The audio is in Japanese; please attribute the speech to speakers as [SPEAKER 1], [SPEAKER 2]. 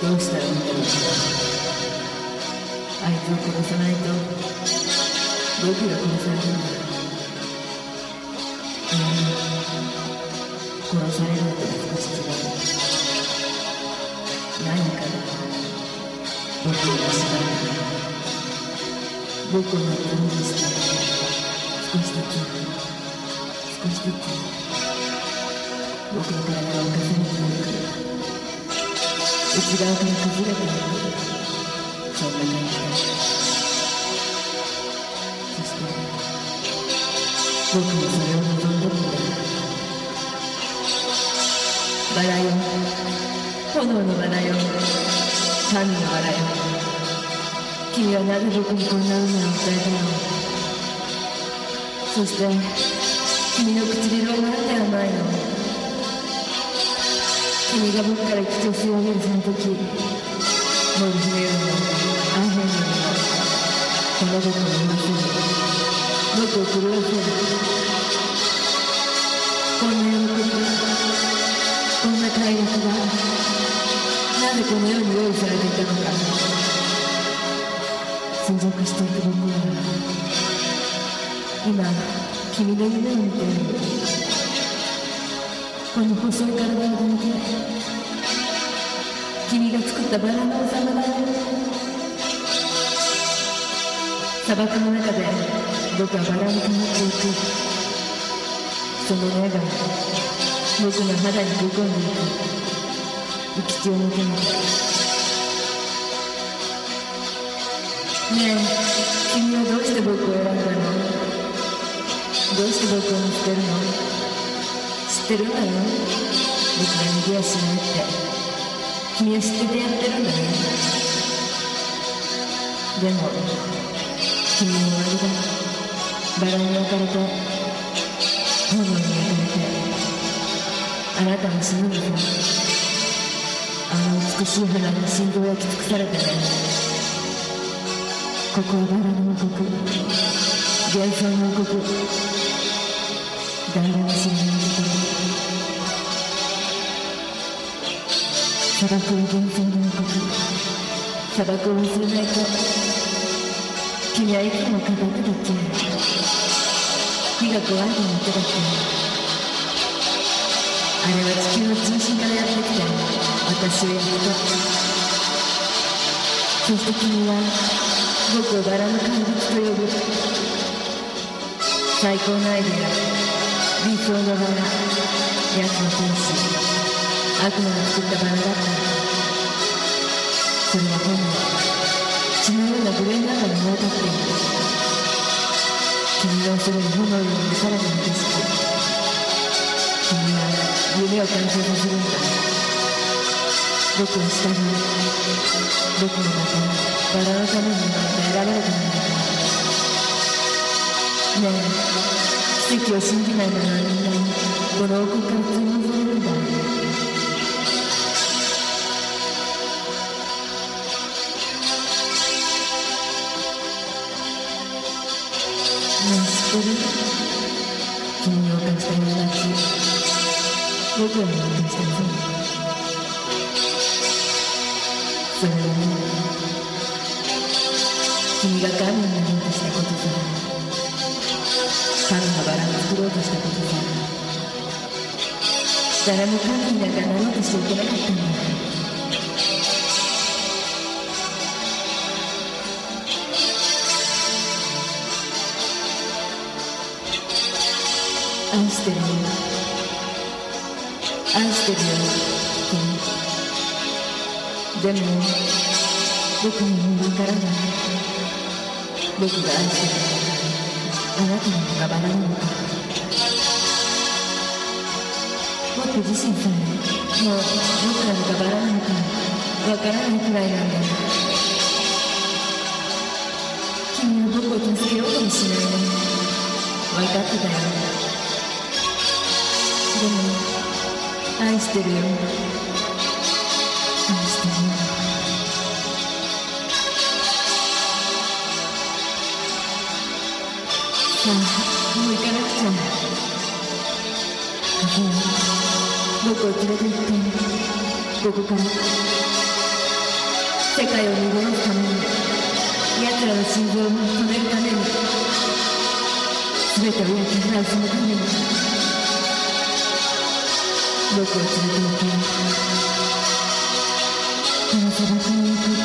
[SPEAKER 1] どうしたらいいんだろうあいつを殺さないと。僕が殺されるんだ殺されるのとは少し違う何かが僕を縛る僕を乗って無理して少しずつ少しずつ僕の体が犯されていくか。ら内側から崩れていくそんな感じだそして僕もそれを望んでるんだバラよ炎のバラよ神のバラよ君はなぜ僕にこんな運命を与えたのそして君の唇はなんて甘いの君が僕から口を吸い。上げるその時森姫よりもアヘンよりもこの僕を見ませる僕を狂わせるこんな喜びこんな快楽がなぜこの世に用意されていたのか存続していく僕は今君の夢を見ているこの細い体を抱いて君が作ったバラの王様だよ砂漠の中で僕はバラに変わっていくその根が僕の肌に食い込んでいく生き血を抜けないねえ君はどうして僕を選んだのどうして僕を見つけるの？ってるんだよ僕が逃げやしないって君は知っててやってるんだよでも君の終わりだバラに焼かれて炎に焼かれてあなたも死ぬんだあの美しい花に心臓焼き尽くされてねここはバラの王国幻想の王国誰も知らないと。ころ砂漠は幻想の王国砂漠を忘れないと君はいつも語ってたっけ火が怖いと思ってたっけあれは地球の中心からやってきて私をやっとそして君は僕をバラの怪物と呼ぶ最高のアイデア理想のバラ奴の天使。悪魔が作った。バラだったそれは本来血のようなブレンダーがに燃え立っている君の恐れに炎よりもさらに激しく君は夢を完成させるんだ僕を従う僕もまたバラのために生まれて選ばれたんだからねえ奇跡を信じない。者はみんなにこの王国から追放されるんだ僕らに犯した罪それはね君が神になろうとしたことさ神のバラを作ろうとしたことさ誰も神になんかなろうとしていけなかったんだ愛してるよ愛してるよ君でも愛してるよ。愛してる。よさあもう行かなくちゃ。カフ僕を連れて行って。ここから世界を濁すために奴らの心臓を止めるために。全てを焼き払うそのために。look what you did to me. And I